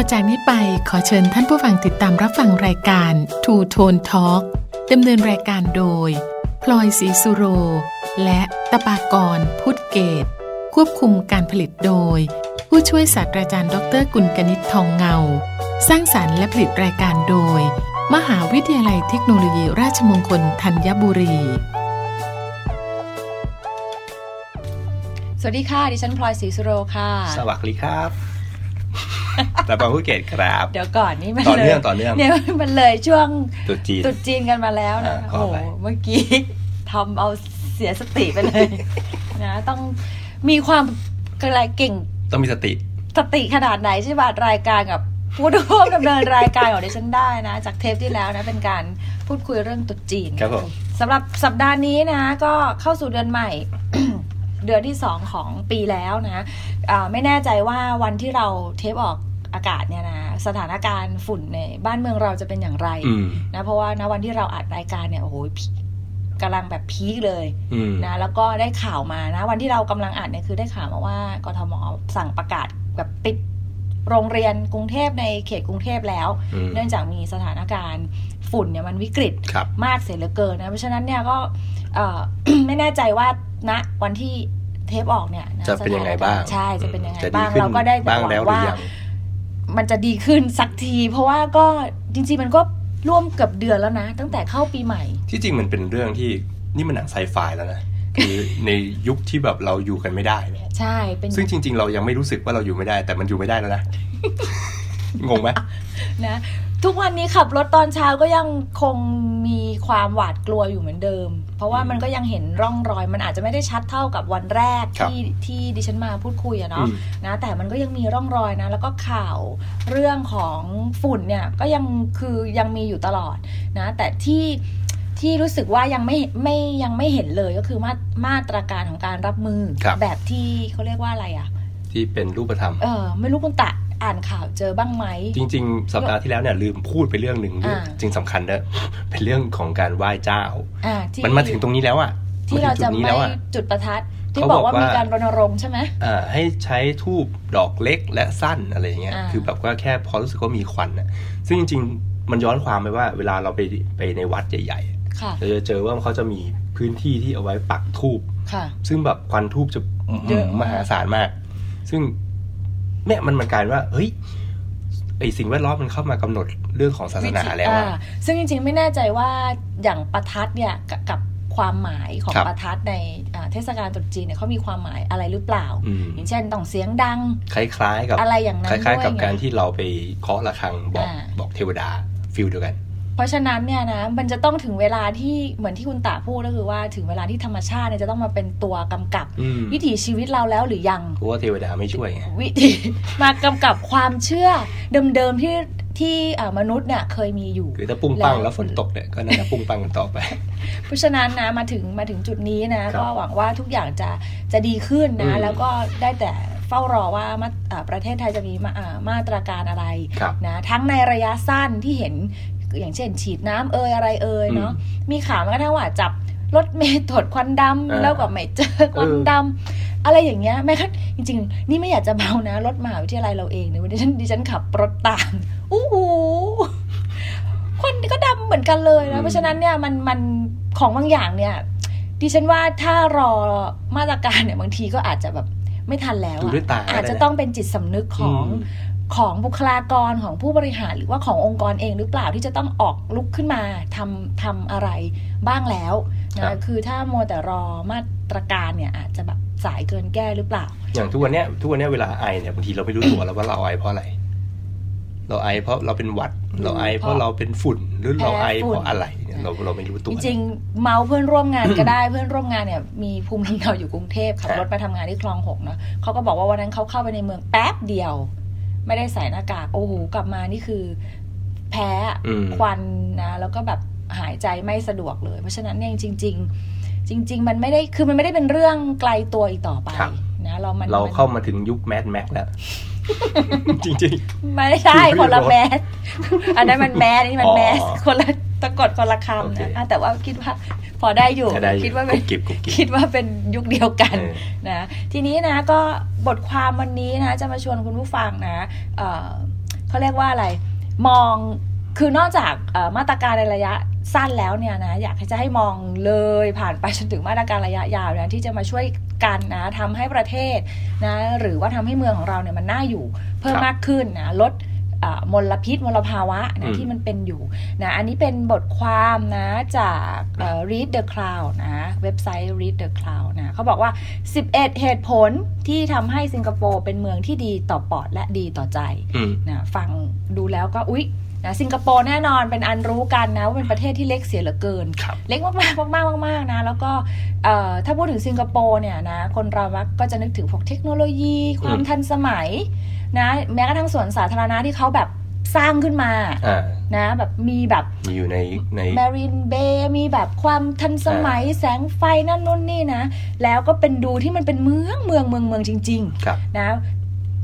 ต่อจากนี้ไปขอเชิญท่านผู้ฟังติดตามรับฟังรายการ Two Tone Talk ดำเนินรายการโดย พลอยศรีสุโร และตะปากรพุทธเกต ควบคุมการผลิตโดย ผู้ช่วยศาสตราจารย์ดรกุลกนิษฐ์ทองเงา สร้างสารรค์และผลิตรายการโดย มหาวิทยาลัยเทคโนโลยีราชมงคลธัญบุรีสวัสดีค่ะ ดิฉันพลอยศรีสุโรค่ะ สวัสดีครับ แต่บางผู้เกตครับ เดี๋ยวก่อนนี่มันต่อเนื่องลยต่อเนื่องเนี่ยมันเลยช่วงตรุษจีนตรุษจีนกันมาแล้วนะอ่าขโอ้อโหไปเมื่อกี้ทำเอาเสียสติไปเลยนะต้องมีความอะไรเก่ง ต้องมีสติ สติขนาดไหนใช่ป่ะรายการกับผู้ร่วมดำเนินรายการของดิฉันได้นะ จากเทปที่แล้วนะเป็นการพูดคุยเรื่องตรุษจีนครับผมสำหรับสัปดาห์นี้นะ ก็เข้าสู่เดือนใหม่เดือนที่สองของปีแล้วนะอ่าไม่แน่ใจว่าวันที่เราเทปออก อากาศเนี่ยนะสถานการณ์ฝุ่นในบ้านเมืองเราจะเป็นอย่างไรอืมนะเพราะว่าณวันที่เราอัดรายการเนี่ยโอ้โหพีกำลังแบบพีคเลยอืมนะแล้วก็ได้ข่าวมานะ วันที่เรากำลังอ่านเนี่ยคือได้ข่าวมาว่ากทมสั่งประกาศแบบปิดโรงเรียนกรุงเทพในเขตกรุงเทพแล้วอืมเนื่องจากมีสถานการณ์ฝุ่นเนี่ยมันวิกฤตครับมากเสียเหลือเกินนะเพราะฉะนั้นเนี่ยก็เอ่อไม่แน่ใจว่าณวันที่เทปออกเนี่ยจะเป็นยังไงบ้าง ใช่จะเป็นยังไงจะดีบ้างขึ้นเราก็ได้แต่บ้างหวัแล้วงหรือว่ายัง มันจะดีขึ้นสักที เพราะว่าก็จริงๆมันก็ร่วมเกือบเดือนแล้วนะ ตั้งแต่เข้าปีใหม่ ที่จริงมันเป็นเรื่องที่นี่มันหนังไซไฟแล้วนะคือในยุคที่แบบเราอยู่กันไม่ได้เนี่ยใช่เป็นซึ่งจริง ๆ เรายังไม่รู้สึกว่าเราอยู่ไม่ได้ แต่มันอยู่ไม่ได้แล้วนะงงไหมนะ ทุกวันนี้ขับรถตอนเช้าก็ยังคงมีความหวาดกลัวอยู่เหมือนเดิม เพราะว่ามันก็ยังเห็นร่องรอย มันอาจจะไม่ได้ชัดเท่ากับวันแรกครับที่ที่ดิฉันมาพูดคุยอะอืเนาะมนะแต่มันก็ยังมีร่องรอยนะ แล้วก็ข่าวเรื่องของฝุ่นเนี่ยก็ยังคือยังมีอยู่ตลอดนะ แต่ที่ที่รู้สึกว่ายังไม่ไม่ยังไม่เห็นเลยก็คือมามาตรการของการรับมือครับแบบที่เขาเรียกว่าอะไรอะที่เป็นรูปธรรมเออไม่รู้คุณตะ อ่านข่าวเจอบ้างไหม จริง ๆ สัปดาห์ที่แล้วเนี่ยลืมพูดไปเรื่องหนึ่งเรื่องอ่าจริงสำคัญเนอะเป็นเรื่องของการไหว้เจ้าอ่าที่มันมาถึงตรงนี้แล้วอะ ที่เรามถึงจะจุดนี้ไม่แล้วอะจุดประทัดที่เขาบบออกกว่าว่ามีมีการรณรงค์ใช่ไหมอ่าให้ใช้ทูบดอกเล็กและสั้นอะไรอย่างเงี้ยอ่าคือแบบว่าแค่พอรู้สึกว่ามีควันอะซึ่งจริงๆ มันย้อนความไปว่า เวลาเราไปไปในวัดใหญ่ๆค่ะเราจะเจอว่าเขาจะมีพื้นที่ที่เอาไว้ปักทูบค่ะซึ่งแบบควันทูบจะเยอะมากมหาศาลมาก ซึ่ง เนี่ยมันมันกลายเป็นว่า เฮ้ยไอสิ่งแวดล้อมมันเข้ามากำหนดเรื่องของศาสนาแล้วอ่าอะซึ่งจริงๆไม่แน่ใจว่าอย่างประทัดเนี่ยกับกับความหมายของครับประทัดในอ่าเทศกาลตรุษจีนเนี่ยเขามีความหมายอะไรหรือเปล่าอืมอย่างเช่นต้องเสียงดัง คล้ายๆ กับอะไรอย่างนั้นคล้ายๆ กับด้วยไงการที่เราไปเคาะระฆังบอกอ่าบอกเทวดาฟิลเดียวกัน เพราะฉะนั้นเนี่ยนะมันจะต้องถึงเวลาที่เหมือนที่คุณตาพูดก็คือว่าถึงเวลาที่ธรรมชาติเนี่ยจะต้องมาเป็นตัวกำกับอืมวิถีชีวิตเราแล้วหรือยังเพราะว่าเทวดาไม่ช่วยไงวิธีมากำกับความเชื่อเดิมๆที่ที่อ่ามนุษย์เนี่ยเคยมีอยู่คือถ้าปุ้งปังแล้วแล้วฝนตกเนี่ยก็น่าจะปุ้งปังกันต่อไป เพราะฉะนั้นนะมาถึงมาถึงจุดนี้นะครับก็หวังว่าทุกอย่างจะจะดีขึ้นอืนะมแล้วก็ได้แต่เฝ้ารอว่ามาอ่าประเทศไทยจะมีมาอ่ามาตรการอะไรครับนะทั้งในระยะสั้นที่เห็น อย่างเช่น ฉีดน้ำเอยอะไรเอยเนาะมีข่าวแม้กระทั่งว่าจับรถเมล์ตรวจควันดำอ่าแล้วก็ไม่เจอควันเออดำอะไรอย่างเงี้ยแม้กระทั่งจริง ๆ นี่ไม่อยากจะเมานะรถมหาวิทยาลัยเราเองเนี่ยวันนี้ฉันดิฉันขับรถตามอู้หูควันก็ดำเหมือนกันเลยนะเพราะฉะนั้นเนี่ยมันมันของบางอย่างเนี่ยดิฉันว่าถ้ารอมาตรการเนี่ยบางทีก็อาจจะแบบไม่ทันแล้วดูอะด้วยตาอาจจะได้นะต้องเป็นจิตสำนึกของอืม ของบุคลากรของผู้บริหารหรือว่าขององค์กรเองหรือเปล่าที่จะต้องออกลุกขึ้นมาทำทำอะไรบ้างแล้วครันะบคือถ้ามัวแต่รอมาตรการเนี่ยอาจจะแบบสายเกินแก้หรือเปล่า อย่างทุกวันเนี้ยทุกวันเนี้ยเวลาไอเนี่ยบางทีเราไม่รู้ตัวแล้วว่าเราไอเพราะอะไร เราไอเพราะเราเป็นหวัด เราไอเพราะเราเป็นฝุ่นหรือเราไอแพ้ฝุ่เพนราะอะไรเนี่ยเราเราไม่รู้ตัวจริงๆเมาเพื่อนร่วมงานก็ได้เพื่อนร่วมงานเนี่ยมีภูมิลำเนาอยู่กรุงเทพขับรถมาทำงานที่คลองหกเนาะเขาก็บอกว่าวันนั้นเขาเข้าไปในเมืองแป๊บเดียว ไม่ได้ใส่หน้ากาก โอ้โหกลับมานี่คือ แพ้อืมควันนะแล้วก็แบบหายใจไม่สะดวกเลย เพราะฉะนั้นเนี่ยจริง ๆ จริง ๆ มันไม่ได้คือมันไม่ได้เป็นเรื่องไกลตัวอีกต่อไปครับนะเรามันเรามันเข้ามาถึงยุคแมดแม็กแล้วจริงไม่ใช่คือคนละไม่รู้แมสอันนั้นมันแมสนี่มันอ๋อแมสคนละตะกดคนละโอคำเคนะอะแต่ว่าคิดว่า พอได้อยู่ๆได้อยู่คิดว่าเป็นกุ๊บกิ๊บกุ๊บกิ๊บคิดว่าเป็นยุคเดียวกันเออนะทีนี้นะก็บทความวันนี้นะจะมาชวนคุณผู้ฟังนะเอ่อเขาเรียกว่าอะไรมองคือนอกจากเอ่อมาตรการในระยะสั้นแล้วเนี่ยนะอยากจะให้มองเลยผ่านไปจนถึงมาตรการระยะยาวนะที่จะมาช่วยกันนะทำให้ประเทศนะหรือว่าทำให้เมืองของเราเนี่ยมันน่าอยู่เพิ่มครับมากขึ้นนะลดอ่า มลพิษมลภาวะอืนะมที่มันเป็นอยู่นะอันนี้เป็นบทความนะจากเอ่อ Read the Cloud นะเว็บไซต์ Read the Cloud นะเขาบอกว่า 11 เหตุผลที่ทำให้สิงคโปร์เป็นเมืองที่ดีต่อปอดและดีต่อใจอืมนะฟังดูแล้วก็อุ๊ย นะสิงคโปร์แน่นอนเป็นอันรู้กันนะว่าเป็นประเทศที่เล็กเสียเหลือเกินครับเล็กมากๆมากๆมากๆนะแล้วก็เอ่อถ้าพูดถึงสิงคโปร์เนี่ยนะคนเรามักก็จะนึกถึงพวกเทคโนโลยี ความอืมทันสมัยนะแม้กระทั่งสวนสาธารณะที่เขาแบบสร้างขึ้นมาอ่านะแบบมีแบบมีอยู่ในในแมรินเบย์มีแบบความทันสมัยแสงไฟนั่นนู่นนี่นะ แล้วก็เป็นดูที่มันเป็นเมืองเมืองเมืองเมืองจริงครับๆนะ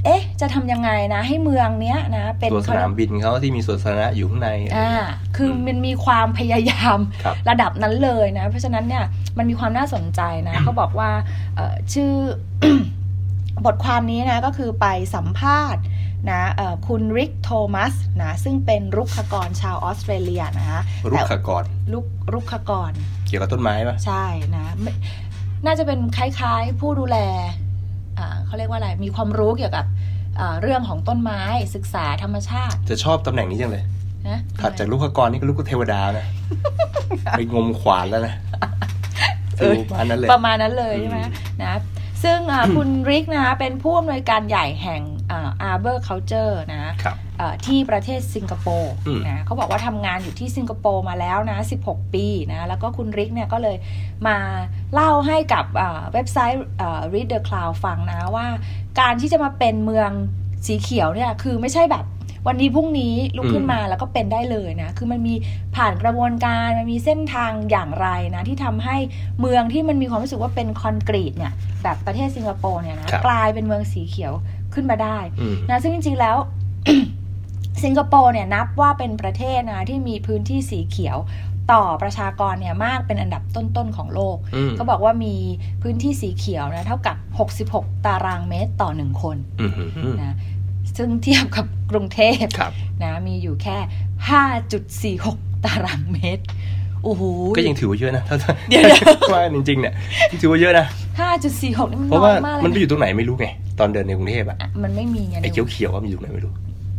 เอ๊ะ จะทำยังไงนะ ให้เมืองเนี้ยนะ เป็นตัวสนามบินเขาที่มีสวนสาธารณะอยู่ข้างในอ่าคือมันมีความพยายามครับระดับนั้นเลยนะ เพราะฉะนั้นเนี่ยมันมีความน่าสนใจนะเขาบอกว่าเอ่อชื่อบทความนี้นะก็คือไปสัมภาษณ์นะเอ่อคุณริกโทมัสนะซึ่งเป็นรุกขกรชาวออสเตรเลียนะรุกแต่ขกรรุกรุกขกร เกี่ยวกับต้นไม้ปะใช่นะไม่น่าจะเป็นคล้ายๆ ผู้ดูแลอ่า เขาเรียกว่าอะไร มีความรู้เกี่ยวกับอ่าเรื่องของต้นไม้ศึกษาธรรมชาติ จะชอบตำแหน่งนี้จังเลยนะถัดจากลูกขกรนี่ก็ลูกเทวดานะไปงมขวานแล้วนะเอฟิอลประมาณนั้นเลยประมาณนั้นเลยอืมใช่ไหมนะซึ่งอ่าคุณริกนะคะเป็นผู้อำนวยการใหญ่แห่ง อ่า Arbor Culture นะครับเอ่อที่ประเทศสิงคโปร์อืมนะเขาบอกว่าทำงานอยู่ที่สิงคโปร์มาแล้วนะ 16 ปีนะแล้วก็คุณริกเนี่ยก็เลยมาเล่าให้กับอ่าเว็บไซต์อ่า Read the Cloud ฟังนะว่า การที่จะมาเป็นเมืองสีเขียวเนี่ยคือไม่ใช่แบบ วันนี้พรุ่งนี้ลุกขึ้นมาแล้วก็เป็นได้เลยนะ คือมันมีผ่านกระบวนการมันมีเส้นทางอย่างไรนะ ที่ทำให้เมืองที่มันมีความรู้สึกว่าเป็นคอนกรีตเนี่ยแบบประเทศสิงคโปร์เนี่ยนะครับกลายเป็นเมืองสีเขียวขึ้นมาได้อืมนะซึ่งจริง ๆแล้วสิงคโปร์เนี่ยนับว่าเป็นประเทศนะที่มีพื้นที่สีเขียวต่อประชากรเนี่ยมากเป็นอันดับต้นๆของโลกอืมเขาบอกว่ามีพื้นที่สีเขียวนะเท่ากับ 66 ตารางเมตรต่อหนึ่งคนอืมอืมอืมนะ ซึ่งเทียบกับกรุงเทพครับนะมีอยู่แค่ 5.46 ตารางเมตรโอ้โหก็ยังถือว่าเยอะนะถ้าถ้าเดี๋ยวว่าจริงๆเนี่ยยังถือว่าเยอะนะ5.46นี่มันเพราะน้ว่าอยมากเลยมันไปนะอยู่ตรงไหนไม่รู้ไง ตอนเดินในกรุงเทพอะอะมันไม่มีไงไอ้ในเขียวๆว่ามันอยู่ตรงไหนไม่รู้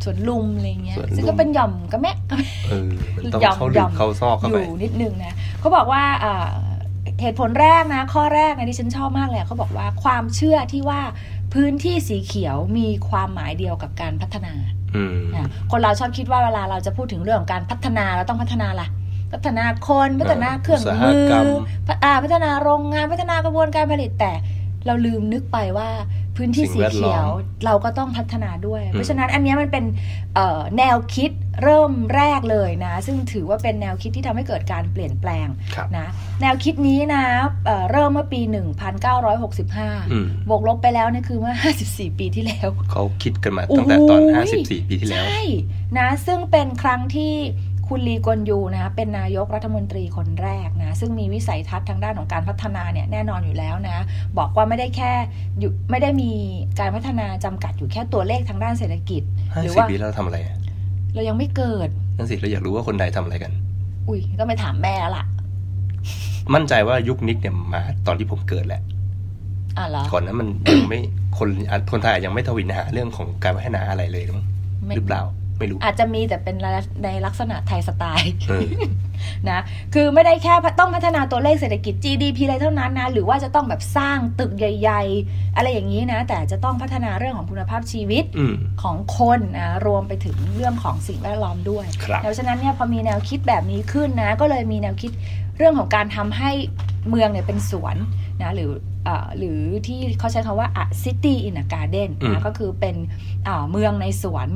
สวนลุมอะไรเงี้ยสวนลุมซึ่งก็เป็นหย่อมกระแมะกระแมะเออมันต้องยอมเข้ายลึอกมเข้าซอกเข้าอไปยู่นิดนึงนะเขาบอกว่าอ่า เหตุผลแรกนะ ข้อแรกนะที่ฉันชอบมากเลยอะเขาบอกว่าความเชื่อที่ว่าพื้นที่สีเขียวมีความหมายเดียวกับการพัฒนาอืมนะคนเราชอบคิดว่าเวลาเราจะพูดถึงเรื่องของการพัฒนาเราต้องพัฒนาอะไรพัฒนาคนพัฒนาเครื่องมือพัฒอ่าพัฒนาโรงงานพัฒนากระบวนการผลิตแต่ เราลืมนึกไปว่าพื้นที่สีเขียวเราก็ต้องพัฒนาด้วย เพราะฉะนั้นอันเนี้ยมันเป็นเอ่อแนวคิดเริ่มแรกเลยนะ ซึ่งถือว่าเป็นแนวคิดที่ทำให้เกิดการเปลี่ยนแปลงครับนะแนวคิดนี้นะเอ่อเริ่มเมื่อปีอืม1965 บวกลบไปแล้วเนี่ยคือเมื่อ 54 ปีที่แล้ว เขาคิดกันมาตั้งแต่ตอนโอ้โห54 ปีที่แล้ว ใช่นะซึ่งเป็นครั้งที่ คุณลีกวนยูนะเป็นนายกรัฐมนตรีคนแรกนะซึ่งมีวิสัยทัศน์ทางด้านของการพัฒนาเนี่ยแน่นอนอยู่แล้วนะบอกว่าไม่ได้แค่อยู่ไม่ได้มีการพัฒนาจำกัดอยู่แค่ตัวเลขทางด้านเศรษฐกิจหรือว่า50ปีแล้วเราทำอะไรอะเรายังไม่เกิดนั่นสิเราอยากรู้ว่าคนใดทำอะไรกัน อุ้ยก็ไปถามแม่แล้วล่ะ มั่นใจว่ายุคนิกเนี่ยมาตอนที่ผมเกิดแหละอะเหรอก่อนนั้นมันยังไม่คนคนไทยยังไม่ทวินหาเรื่องของการพัฒนาอะไรเลยมั้งไม่หรือเปล่า ไม่รู้อาจจะมีแต่เป็นในลักษณะไทยสไตล์เออนะคือไม่ได้แค่ต้องพัฒนาตัวเลขเศรษฐกิจ GDP อะไรเท่านั้นนะหรือว่าจะต้องแบบสร้างตึกใหญ่ ๆ อะไรอย่างนี้นะ แต่จะต้องพัฒนาเรื่องของคุณภาพชีวิตอืมของคนนะรวมไปถึงเรื่องของสิ่งแวดล้อมด้วยครับเพราะฉะนั้นเนี่ยพอมีแนวคิดแบบนี้ขึ้นนะ ก็เลยมีแนวคิดเรื่องของการทำให้ เมืองเนี่ยเป็นสวนนะหรือเอ่อหรือที่เขาใช้คำว่า a city in a garden อืมนะก็คือเป็นอ่าเมืองในสวน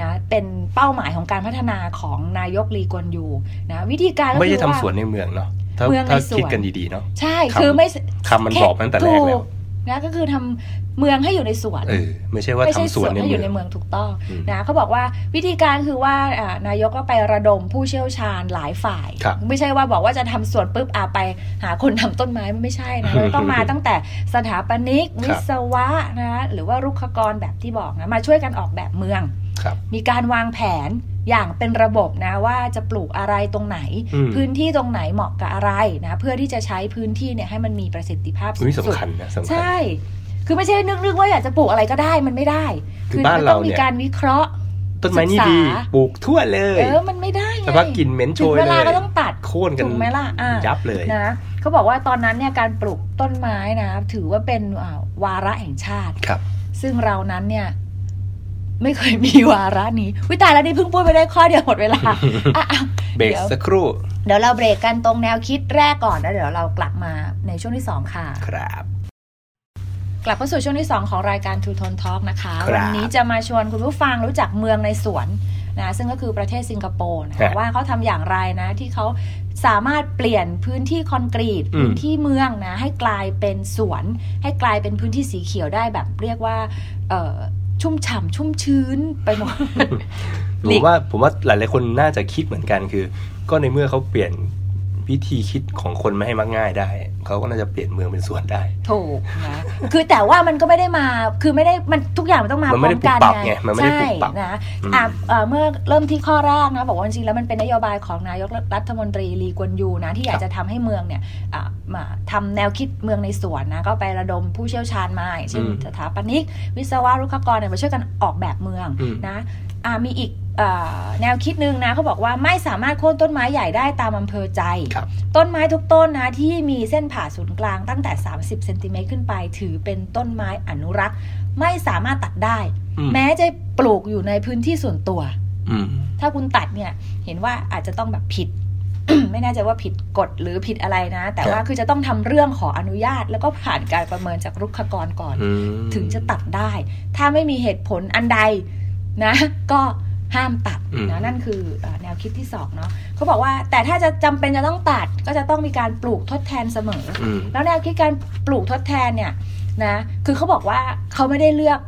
นะเป็นเป้าหมายของการพัฒนาของนายกลีกวนยูนะวิธีการก็ไม่คืใช่อทำว่าสวนในเมืองเนาะถ้าเมืองในถ้าสวนคิดกันดีๆเนาะใช่คำคือไม่คำมันบอกมาตั้งแต่แรกแล้วถูนะก็คือทำ เมืองให้อยู่ในสวนเออไม่ใช่ว่าไม่ทำใช่สสววนนในให้อเมืยู่องในเมืองถูกต้องอืมนะเขาบอกว่าวิธีการคือว่าอ่านายกก็ไประดมผู้เชี่ยวชาญหลายฝ่ายครับไม่ใช่ว่าบอกว่าจะทำสวนปุ๊บอาไปหาคนทำต้นไม้มันไม่ใช่นะเราต้องมาตั้งแต่สถาปนิกครับวิศวะนะหรือว่ารุกขกรแบบที่บอกนะมาช่วยกันออกแบบเมืองครับมีการวางแผนอย่างเป็นระบบนะว่าจะปลูกอะไรตรงไหนอืมพื้นที่ตรงไหนเหมาะกับอะไรนะเพื่อที่จะใช้พื้นที่เนี่ยให้มันมีประสิทธิภาพสูอุ้ยงสุดสำคัญนะสำคัญใช่ คือไม่ใช่นึกๆว่าอยากจะปลูกอะไรก็ได้มันไม่ได้ คือมับ้านต้เราองมีเนี่ยการวิเคราะห์ต้นไม้นี่ศึกษาดีปลูกทั่วเลยเออมันไม่ได้ไงสักพักกลิ่นเหม็นโชถึงยเวเลลายก็ต้องตัดโค่นกันถูกไหมล่ะอะยับเลยนะเขาบอกว่าตอนนั้นเนี่ยการปลูกต้นไม้นะ ถือว่าเป็นอ่าวาระแห่งชาติครับ ซึ่งเรานั้นเนี่ยไม่เคยมีวาระนี้วิตายแล้วนี่เพิ่งพูดไปได้ข้อเดียวหมดเวลาอะอะเบรกเดี๋ยวสักครู่ เดี๋ยวเราเบรกกันตรงแนวคิดแรกก่อนแล้วเดี๋ยวเรากลับมาในช่วงที่สองค่ะ ครับ กลับเข้าสู่ช่วงที่ 2 ของรายการทูทนทอล์กนะคะครับวันี้จะมาชวนคุณผู้ฟังรู้จักเมืองในสวนนะซึ่งก็คือประเทศสิงคโปร์นะครับว่าเขาทำอย่างไรนะที่เขาสามารถเปลี่ยนพื้นที่คอนกรีตอืมพื้นที่เมืองนะให้กลายเป็นสวน ให้กลายเป็นพื้นที่สีเขียวได้แบบเรียกว่าเอ่อชุ่มฉ่ำชุ่มชื้นไปหมดผมว่าผมว่าหลายๆคนน่าจะคิดเหมือนกันคือ ก็ในเมื่อเขาเปลี่ยน วิธีคิดของคนไม่ให้มักง่ายได้ เขาก็น่าจะเปลี่ยนเมืองเป็นสวนได้ ถูกนะ คือแต่ว่ามันก็ไม่ได้มา คือไม่ได้ มันทุกอย่างมันต้องมามันพไม่ร้อได้มกันปรับไงมันไม่ได้ใช่ปรับนะอืมอะเอ่อเมื่อเริ่มที่ข้อแรกนะ บอกว่าจริงๆแล้วมันเป็นนโยบายของนายกรัฐมนตรีลีกวนยูนะ ที่อยากจะทำให้เมืองเนี่ยอะมาทำแนวคิดเมืองในสวนนะ ก็ไประดมผู้เชี่ยวชาญมาอย่างเช่นอืมสถาปนิก วิศวะรุกขกรเนี่ยมาช่วยกันออกแบบเมืองอืมนะอะมีอีกเอ่อ แนวคิดหนึ่งนะเขาบอกว่าไม่สามารถโค่นต้นไม้ใหญ่ได้ตามอำเภอใจครับต้นไม้ทุกต้นนะที่มีเส้นผ่าศูนย์กลางตั้งแต่ 30เซนติเมตรขึ้นไป ถือเป็นต้นไม้อนุรักษ์ ไม่สามารถตัดได้อืมแม้จะปลูกอยู่ในพื้นที่ส่วนตัวอืมถ้าคุณตัดเนี่ยเห็นว่าอาจจะต้องแบบผิด ไม่แน่ใจว่าผิดกฎหรือผิดอะไรนะ แต่ว่าคือจะต้องทำเรื่องขออนุญาต แล้วก็ผ่านการประเมินจากรุกขกรก่อนอืมถึงจะตัดได้ ถ้าไม่มีเหตุผลอันใดนะ ก็ ห้ามตัดอืมนะนั่นคือเอ่อแนวคิดที่สองเนาะเขาบอกว่าแต่ถ้าจะจำเป็นจะต้องตัดก็จะต้องมีการปลูกทดแทนเสมออืมแล้วแนวคิดการปลูกทดแทนเนี่ยนะคือเขาบอกว่าเขาไม่ได้เลือก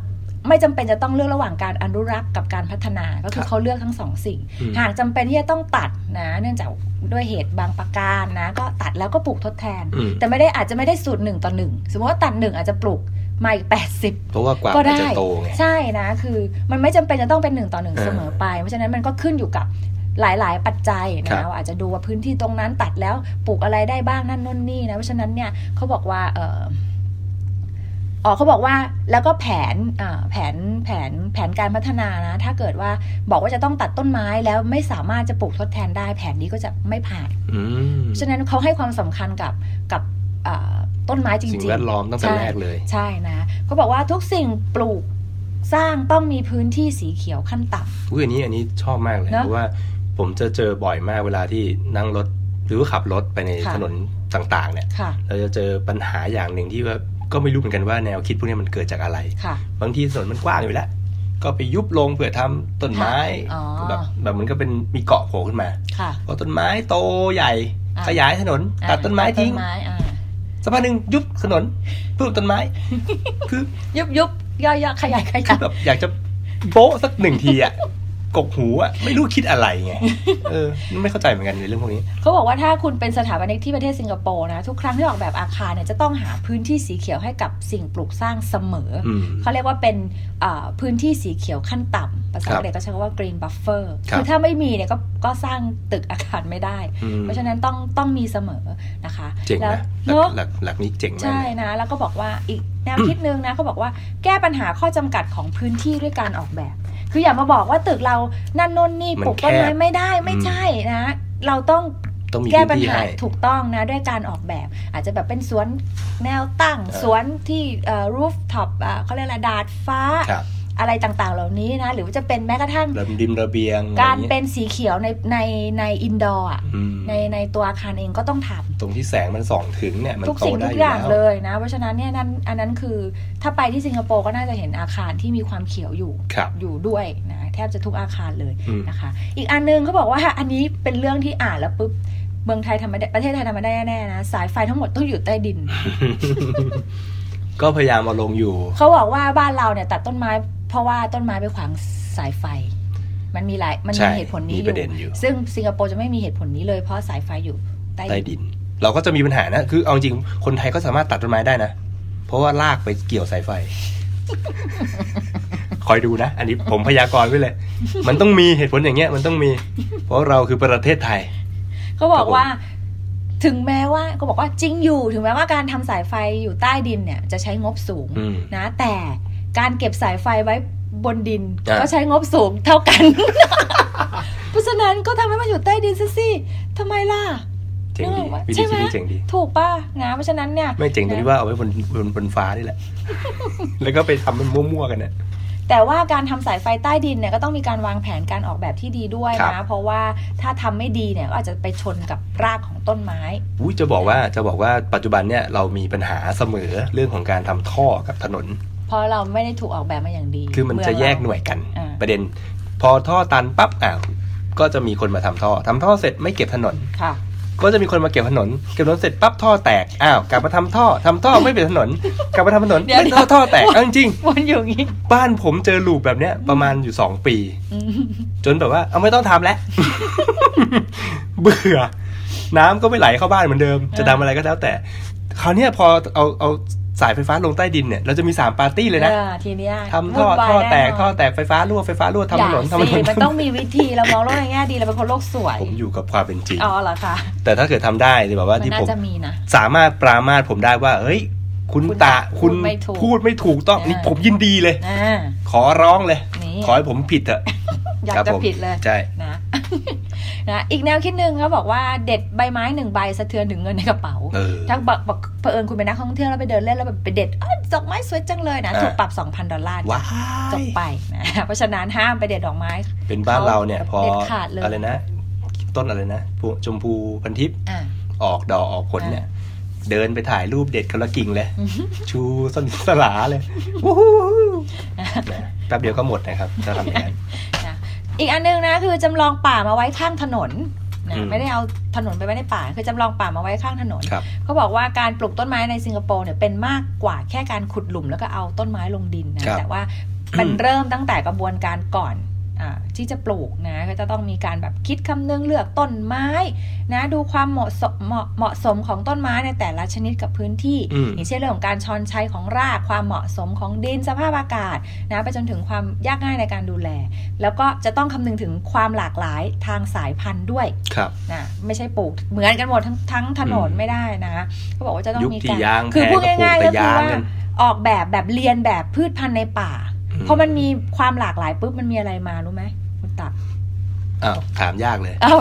ไม่จำเป็นจะต้องเลือกระหว่างการอนุรักษ์กับการพัฒนาก็คือครับเขาเลือกทั้งสองสิ่งอืมหากจำเป็นที่จะต้องตัดนะ เนื่องจากด้วยเหตุบางประการนะ ก็ตัดแล้วก็ปลูกทดแทนอืมแต่ไม่ได้อาจจะไม่ได้สูตรหนึ่งต่อหนึ่งสมมติว่าตัดหนึ่งอาจจะปลูก มาอีกแปดสิบเพราะว่ากว่าก็มันได้จะโตไงใช่นะ คือมันไม่จำเป็นจะต้องเป็นหนึ่งต่อหนึ่งเออเสมอไป เพราะฉะนั้นมันก็ขึ้นอยู่กับหลาย ๆ ปัจจัยครันะบว่าอาจจะดูว่าพื้นที่ตรงนั้นตัดแล้วปลูกอะไรได้บ้างนั่นนู่นนี่นะเพราะฉะนั้นเนี่ยเขาบอกว่าเอออ๋อเขาบอกว่าแล้วก็แผนอ่าแผนแผนแผนการพัฒนานะ ถ้าเกิดว่าบอกว่าจะต้องตัดต้นไม้แล้วไม่สามารถจะปลูกทดแทนได้ แผนนี้ก็จะไม่ผ่านอืมฉะนั้นเขาให้ความสำคัญกับกับอ่า ต้นไม้จริงๆสิ่งแวดล้อมตั้งแต่ใช่แรกเลย ใช่นะก็บอกว่าทุกสิ่งปลูกสร้างต้องมีพื้นที่สีเขียวขั้นต่อุ้ยอันนี้อันนี้ชอบมากเลยเนอะเพราะว่าผมจะเจอบ่อยมากเวลาที่นั่งรถหรือว่าขับรถไปในค่ะถนนต่างๆเนี่ยำค่ะเราจะเจอปัญหาอย่างหนึ่งที่ว่าก็ไม่รู้เหมือนกันว่าแนวคิดพวกนี้มันเกิดจากอะไรค่ะบางทีถนนมันกว้างอยู่แล้ว ก็ไปยุบลงเพื่อทำต้นไม้ค่ะอ๋อแบบแบบมันก็เป็นมีเกาะโผล่ขึ้นมาค่ะพอต้นไม้โตใหญ่อะขยายถนนอ่าตัดต้นไม้ทิ้งต้นไม้อ่า สักพักหนึ่งยุบถนนเพิ่มต้นไม้ คือ ยุบยุบย่อยย่อขยายขคืยาอยแบบอยากจะโบ๊ะสักหนึ่งทีอะ กกหูอะไม่รู้คิดอะไรไงเออไม่เข้าใจเหมือนกันในเรื่องพวกนี้เขาบอกว่าถ้าคุณเป็นสถาปนิกที่ประเทศสิงคโปร์นะทุกครั้งที่ออกแบบอาคารเนี่ยจะต้องหาพื้นที่สีเขียวให้กับสิ่งปลูกสร้างเสมอออืมเขาเรียกว่าเป็นอ่าพื้นที่สีเขียวขั้นต่ำภาษาครับอังกฤษก็ใช้คำว่า green buffer ครับคือถ้าไม่มีเนี่ยก็ก็สร้างตึกอาคารไม่ได้อืมเพราะฉะนั้นต้องต้องมีเสมอนะคะเจ๋งแล้วนะหลัเนอะกหลักหลักนี้เจ๋งมากใช่เลยนะ แล้วก็บอกว่าอีกแนวคิดหนึ่งนะเขาบอกว่าแก้ปัญหาข้อจำกัดของพื้นที่ด้วยการออกแบบ คืออย่ามาบอกว่าตึกเรานั่นโน่นนี่มันปลูกต้นไม้แคบไม่ได้ไม่อืมใช่นะ เราต้องต้องมีแก้พื้ปัญนที่หาให้ถูกต้องนะ ด้วยการออกแบบ อาจจะแบบเป็นสวนแนวตั้งเออสวนที่เอ่อ roof top อะเขาเรียกอะไรดาดฟ้าครับ อะไรต่างๆ เหล่านี้นะ หรือว่าจะเป็นแม้กระทั่งระดิมระเบียง การอะไรอย่งงี้ยเป็นสีเขียวในในในอินดอร์อืมในในตัวอาคารเองก็ต้องทำตรงที่แสงมันส่องถึงเนี่ยมันทุกโตสิ่งได้ทุกออยู่ย่างแล้วเลยนะ เพราะฉะนั้นเนี่ยนั่นอันนั้นคือถ้าไปที่สิงคโปร์ก็น่าจะเห็นอาคารที่มีความเขียวอยู่ครับอยู่ด้วยนะแทบจะทุกอาคารเลยอืมนะคะ อีกอันนึงเขาบอกว่าอันนี้เป็นเรื่องที่อ่านแล้วปุ๊บเมืองไทยทำไม่ได้ประเทศไทยทำไม่ได้แน่ๆนะสายไฟทั้งหมดต้องอยู่ใต้ดิน ก็พยายามเอาลงอยู่ เขาบอกว่าบ้านเราเนี่ยตัดต้นไม้ เพราะว่าต้นไม้ไปขวางสายไฟ มันมีหลายมันใช่มีเหตุผลนี้มีอประเด็นอยู่ซึ่งสิงคโปร์จะไม่มีเหตุผลนี้เลยเพราะสายไฟอยู่ใต้ใต้ดินดิน เราก็จะมีปัญหานะคือเอาจริงคนไทยก็สามารถตัดต้นไม้ได้นะ เพราะว่าลากไปเกี่ยวสายไฟคคอยดูนะ อันนี้ผมพยากรณ์ไว้เลย มันต้องมีเหตุผลอย่างเงี้ย มันต้องมี เพราะเราคือประเทศไทยเขาบอครักบผมว่าถึงแม้ว่าก็บอกว่าจริงอยู่ ถึงแม้ว่าการทำสายไฟอยู่ใต้ดินเนี่ย จะใช้งบสูงอืมนะ แต่ การเก็บสายไฟไว้บนดินอะก็ใช้งบสูงเท่ากัน เพราะฉะนั้นก็ทำให้มันอยู่ใต้ดินซะสิทำไมล่ะเจ๋งดีนึกออกปะวิธีใช่ไหมคิดนี้เจ๋งดี ถูกป่ะนะเพราะฉะนั้นเนี่ย ไม่เจ๋งตรงที่ว่าเอาไว้บนบนบนฟ้านี่แหละ แล้วก็ไปทำมันมั่วๆกันเนี่ยแต่ว่าการทำสายไฟใต้ดินเนี่ยก็ต้องมีการวางแผนการออกแบบที่ดีด้วยครันะบเพราะว่าถ้าทำไม่ดีเนี่ยก็อาจจะไปชนกับรากของต้นไม้อุ้ยจะบอกว่าจะบอกว่าปัจจุบันเนี่ยเรามีปัญหาเสมอเรื่องของการทำท่อกับถนน เพราะเราไม่ได้ถูกออกแบบมาอย่างดี คือมันจะเงแยกเราหน่วยกันอ่าประเด็น พอท่อตันปั๊บอ้าวก็จะมีคนมาทำท่อทำท่อเสร็จไม่เก็บถนนค่ะก็จะมีคนมาเก็บถนน เก็บถนนเสร็จปั๊บท่อแตก อ้าว กลับมาทำท่อทำท่อไม่เป็นถนน กลับมาทำถนนเดี๋ยวไม่ท่อท่อแตกเอาจริงวนอยู่อย่างนี้ๆบ้านผมเจอลูปแบบเนี้ยประมาณอยู่สองปีอืมจนแบบว่า เอาไม่ต้องทำแล้ว เบื่อ น้ำก็ไม่ไหลเข้าบ้านเหมือนเดิม จะทำอะไรก็แล้วแต่ คราวเนี้ยพอเอาเอา สายไฟฟ้าลงใต้ดินเนี่ยเราจะมีสามปาร์ตี้เลยนะออทีเนี้ยทำท่อวุ่นวายท่อแตกน่นนท่อแตกไฟฟ้ารั่วไฟฟ้ารั่วทำถนนอย่าทำถนสินมันต้องมีวิธีเรามองโลกในแง่ดีเราเป็นคนโลกสวยผมอยู่กับความเป็นจริงอ๋อเหรอคะแต่ถ้าเกิดทำได้หรือแบบว่ามันที่น่าผมจะมีนะสามารถปรามาสผมได้ว่า เฮ้ย คุณคุณตาพูคุดณไม่ถูกพูดไม่ถูกต้องอ่านี่นี่ผมยินดีเลยอ่าขอร้องเลยนี่ขอให้ผมผิดเถอะอยากครับจะผมผิดเลยใช่นะ นะอีกแนวคิดหนึ่งเขาบอกว่าเด็ดใบไม้หนึ่งใบสะเทือนถึงเงินในกระเป๋าเออถ้าบอกบอกเผอิญคุณเป็นนักท่องเที่ยวแล้วไปเดินเล่นแล้วแบบไปเด็ดอ้าวดอกไม้สวยจังเลยนะอ่าถูกปรับ 2,000 ดอลลาร์ว้าจบยไปนะเพราะฉะนั้นห้ามไปเด็ดดอกไม้ เป็นบ้านเราเนี่ยพอเด็ดขาดเลยอะไรนะ ต้นอะไรนะพวกชมพูพันทิพย์อะออกดอกออกผลเนี่ยเดินไปถ่ายรูปเด็ดคนละกิ่งเลยอือฮึชูสนสลาเลยวู้ฮู้นะแป๊บเดียวก็หมดนะครับถ้าทำอย่างนั้นนะ อีกอันหนึงนะคือจำลองป่ามาไว้ข้างถนนนะอืมไม่ได้เอาถนนไปไว้ในป่า คือจำลองป่ามาไว้ข้างถนนครับเขาบอกว่าการปลูกต้นไม้ในสิงคโปร์เนี่ยเป็นมากกว่าแค่การขุดหลุมแล้วก็เอาต้นไม้ลงดินนะครับแต่ว่ามันเริ่มตั้งแต่กระบวนการก่อนอา ที่จะปลูกนะก็จะต้องมีการแบบคิดคำนึงเลือกต้นไม้นะดูความเหมาะสมเหมาะเหมาะสมของต้นไม้ในแต่ละชนิดกับพื้นที่อืมอย่างเช่นเรื่องของการชอนชัยของรากความเหมาะสมของดินสภาพอากาศนะไปจนถึงความยากง่ายในการดูแล แล้วก็จะต้องคำนึงถึงความหลากหลายทางสายพันธุ์ด้วยครับนะไม่ใช่ปลูกเหมือนกันหมดทั้งทั้งถนนอืมไม่ได้นะเขาบอกว่าจะต้องยุคมีที่การยางคือแพงพูดก็ปลูกง่ายๆแต่ก็คือยางว่ากันออกแบบแบบเรียนแบบพืชพันธุ์ในป่าอืม พอมันมีความหลากหลายปุ๊บมันมีอะไรมารู้ไหมคุณตักอ้าวถามยากเลยอ้าว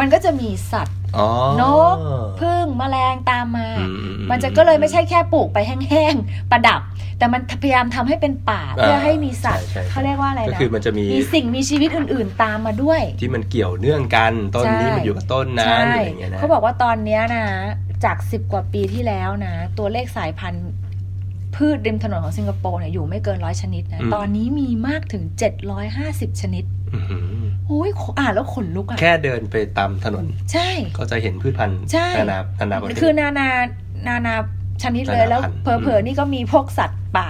มันก็จะมีสัตว์อ๋อนกพึ่งแมลงตามมาอือืมันจะก็เลยไม่ใช่แค่ปลูกไปแห้งๆประดับ แต่มันพยายามทำให้เป็นป่าเพื่อให้มีสัตว์ใช่ใช่เขาเรียกว่าอะไรก็นะคือมันจะมีมีสิ่งมีชีวิตอื่นๆตามมาด้วย ที่มันเกี่ยวเนื่องกันต้นนี้ใช่มันอยู่กับต้นนั้นใช่อะไรอย่างเงี้ยนะเขาบอกว่าตอนเนี้ยนะจากสิบกว่าปีที่แล้วนะ ตัวเลขสายพันธุ์ พืชริมถนนของสิงคโปร์เนี่ยอยู่ไม่เกินร้อยชนิดนะ ตอนนี้มีมากถึง 750 ชนิดอื้อหือโอ้ยอ่านแล้วขนลุกอะแค่เดินไปตามถนน ใช่ ก็จะเห็นพืชพันธุ์ใช่นานานานาประเภทคือนานานานาชนิดเลยนานาแล้วพันธุ์เผลอๆนี่ก็มีพวกสัตว์ป่า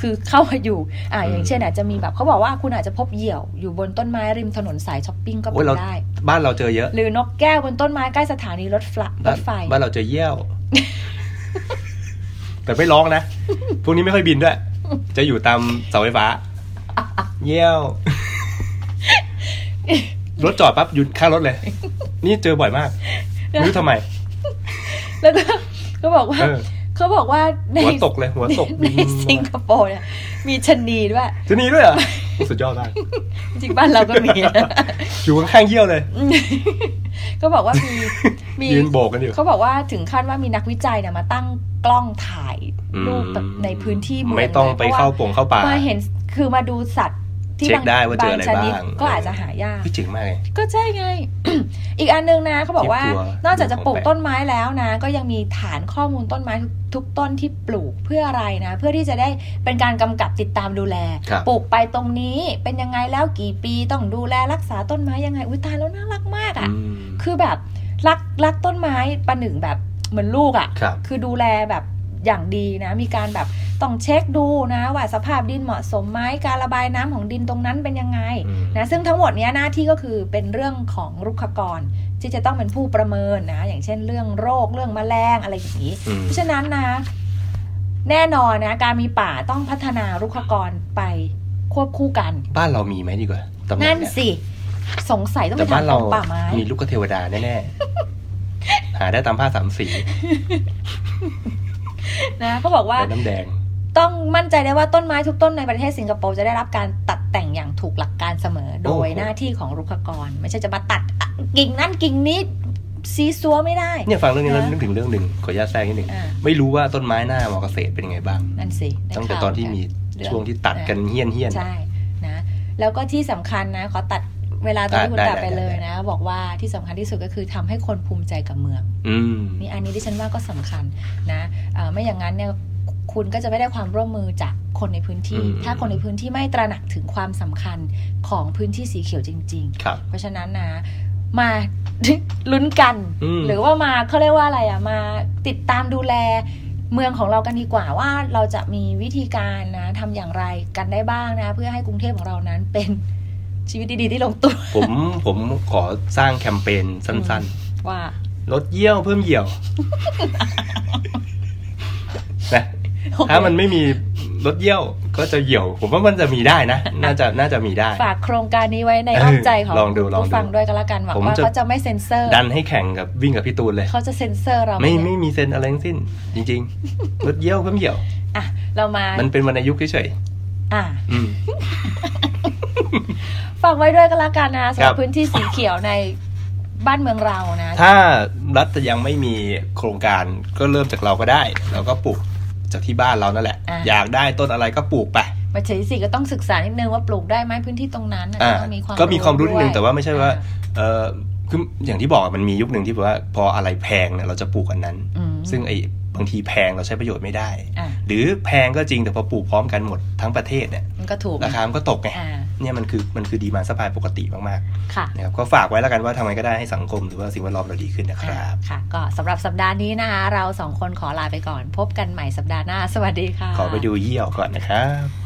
คือเข้ามาอยู่ อ่าอืมอย่างเช่นอาจจะมีแบบเขาบอกว่าคุณอาจจะพบเหยี่ยวอยู่บนต้นไม้ริมถนนสายช้อปปิ้งก็โอ้เป็ยนเราได้ บ้านเราเจอเยอะ หรือนกแก้วบนต้นไม้ใกล้สถานีรถไฟรบ้านถไฟ บ้านเราเจอเยี่ยว แต่ไม่ร้องนะพวกนี้ไม่ค่อยบินด้วย จะอยู่ตามเสาไฟฟ้า เยี่ยว รถจอดปั๊บหยุดข้างรถเลย นี่เจอบ่อยมากไม่รู้ทำไม แล้วก็เขาบอกว่า เออ เขาบอกว่าในหัวตกเลย หัวตกในสิงคโปร์เนี่ยมีชะนีด้วย จะหนีด้วยเหรอโอ้สุดยอดมากจริงๆบ้านเราก็มีนะ อยู่ข้างๆเยี่ยวเลย ก็บอกว่ามีมียืนโบกกันอยู่เขาบอกว่าถึงขั้นว่ามีนักวิจัยเนี่ยมาตั้งกล้องถ่ายรูปแบบในพื้นที่เมืองไม่ต้องไปเข้าลยปงเข้าป่าพระว่มาเห็นคือมาดูสัตว์ที่เช็คบางได้ว่าเจออะไรชนิดบ้างก็อาจจะหายากพี่เจ๋งมากเลยก็ใช่ไง อีกอันนึงนะเขาบอกว่าเก็บตัวนอกจากจะปลูกของแปลกต้นไม้แล้วนะ ก็ยังมีฐานข้อมูลต้นไม้ทุกทุกต้นที่ปลูกเพื่ออะไรนะ เพื่อที่จะได้เป็นการกำกับติดตามดูแลครับปลูกไปตรงนี้เป็นยังไงแล้วกี่ปีต้องดูแลรักษาต้นไม้ยังไงอุ้ยตายแล้วน่ารักมากอะ่ะอืมคือแบบรักรักต้นไม้ประหนึ่งแบบเหมือนลูกอะ่ะครับคือดูแลแบบ อย่างดีนะมีการแบบต้องเช็คดูนะว่าสภาพดินเหมาะสมไหมการระบายน้ำของดินตรงนั้นเป็นยังไงอืมนะซึ่งทั้งหมดเนี้ยหน้าที่ก็คือเป็นเรื่องของรุกขกรที่จะต้องเป็นผู้ประเมินนะอย่างเช่นเรื่องโรคเรื่องแมลงอะไรอย่างนี้อืมเพราะฉะนั้นนะ แน่นอนนะ การมีป่าต้องพัฒนารุกขกรไปควบคู่กัน บ้านเรามีไหมดีกว่าตำแหน่นั่งนเนี่ยสิสงสัยต้องแต่ไปบ้านทำขเราองป่าไม้มีลูกกระเทวดาแน่ๆหาได้ตามผ้าสามสี นะเขาบอกว่าและน้ำแดงต้องมั่นใจได้ว่าต้นไม้ทุกต้นในประเทศสิงคโปร์จะได้รับการตัดแต่งอย่างถูกหลักการเสมอ โดยโอ้โหหน้าที่ของรุกขกร ไม่ใช่จะมาตัดอะกิ่งนั้นกิ่งนี้ซีซัวไม่ได้ เนี่ยฟังเรื่องนี้แล้วนะนึกถึงเรื่องหนึ่งขออนุญาตแทรกนิดหนึ่งอ่าไม่รู้ว่าต้นไม้หน้ามอเกษตรเป็นยังไงบ้างนั่นสิได้ตั้งแต่ข่าวตอนที่มีเรื่องช่วงที่ตัดกันเฮี้ยนเฮี้ยนใช่นะแล้วก็ที่สำคัญนะขอตัด เวลาตอนที่คุณได้ตัดไปได้เลยได้นะ บอกว่าที่สำคัญที่สุดก็คือทำให้คนภูมิใจกับเมืองอืมนี่อันนี้ที่ฉันว่าก็สำคัญนะเอ่อไม่อย่างนั้นเนี่ยคุณก็จะไม่ได้ความร่วมมือจากคนในพื้นที่อืมถ้าคนในพื้นที่ไม่ตระหนักถึงความสำคัญของพื้นที่สีเขียวจริงครับๆเพราะฉะนั้นนะมาลุ้นกันอืมหรือว่ามาเขาเรียกว่าอะไรอะมาติดตามดูแลเมืองของเรากันดีกว่าว่าเราจะมีวิธีการนะทำอย่างไรกันได้บ้างนะ เพื่อให้กรุงเทพของเรานั้นเป็น ชีวิตดีๆที่ลงตัว ผมผมขอสร้างแคมเปญสั้นว่าๆลดเยี่ยวเพิ่มเหี่ยวนะถ้ามันไม่มีลดเยี่ยวก็จะเหี่ยว ผมว่ามันจะมีได้นะ น่าจะน่าจะมีได้ ฝากโครงการนี้ไว้ในเอออ้อมใจของลองดูลองดูผู้ฟังด้วยก็แล้วกันหวังผมว่าจะเขาจะไม่เซ็นเซอร์ ดันให้แข่งกับวิ่งกับพี่ตูนเลย เขาจะเซ็นเซอร์เราไม่เนี่ยไม่มีเซ็นอะไรทั้งสิ้น จริงๆลดเยี่ยวเพิ่มเหี่ยว อะ เรามา มันเป็นวรรณยุกต์เฉยอะๆอืม ฝากไว้ด้วยก็แล้วกันนะสำหครัรับบพื้นที่สีเขียวในบ้านเมืองเรานะ ถ้ารัฐยังไม่มีโครงการก็เริ่มจากเราก็ได้ เราก็ปลูกจากที่บ้านเรานั่นแหละอะอยากได้ต้นอะไรก็ปลูกไปมาเฉยสิก็ต้องศึกษานิดนึงว่าปลูกได้ไหมพื้นที่ตรงนั้นน่ะอ่าต้องมีความก็มีความรู้นิดนึงด้วยแต่ว่าไม่ใช่ว่าอ่เออคืออย่างที่บอกอะมันมียุคหนึ่งที่แบบว่าพออะไรแพงเนี่ยเราจะปลูกอันนั้นอืมซึ่งไอ้ บางทีแพงเราใช้ประโยชน์ไม่ได้อะหรือแพงก็จริงแต่พอปลูกพร้อมกันหมดทั้งประเทศเนี่ยมันก็ถูกราคามันก็ตกไงอ่าเนี่ยมันคือมันคือดีมาสปายปกติมากค่ะๆนะครับก็ฝากไว้แล้วกันว่าทำไงก็ได้ให้สังคมหรือว่าสิ่งแวดล้อมเราดีขึ้นนะครับค่ะก็สำหรับสัปดาห์นี้นะคะเราสองคนขอลาไปก่อน พบกันใหม่สัปดาห์หน้า สวัสดีค่ะ ขอไปดูเยี่ยวก่อนนะครับ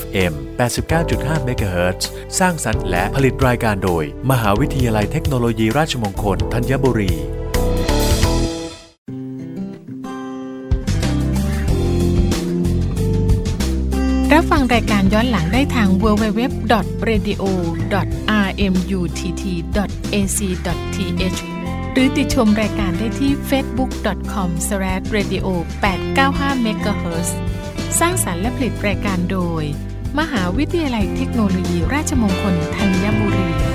FM 89.5 MHz สร้างสรรค์และผลิตรายการโดย มหาวิทยาลัยเทคโนโลยีราชมงคลธัญบุรีรับฟังรายการย้อนหลังได้ทาง www.radio.rmutt.ac.th หรือติดชมรายการได้ที่ facebook.com/radio895 MHz สร้างสรรค์และผลิตรายการโดย มหาวิทยาลัยเทคโนโลยีราชมงคลธัญบุรี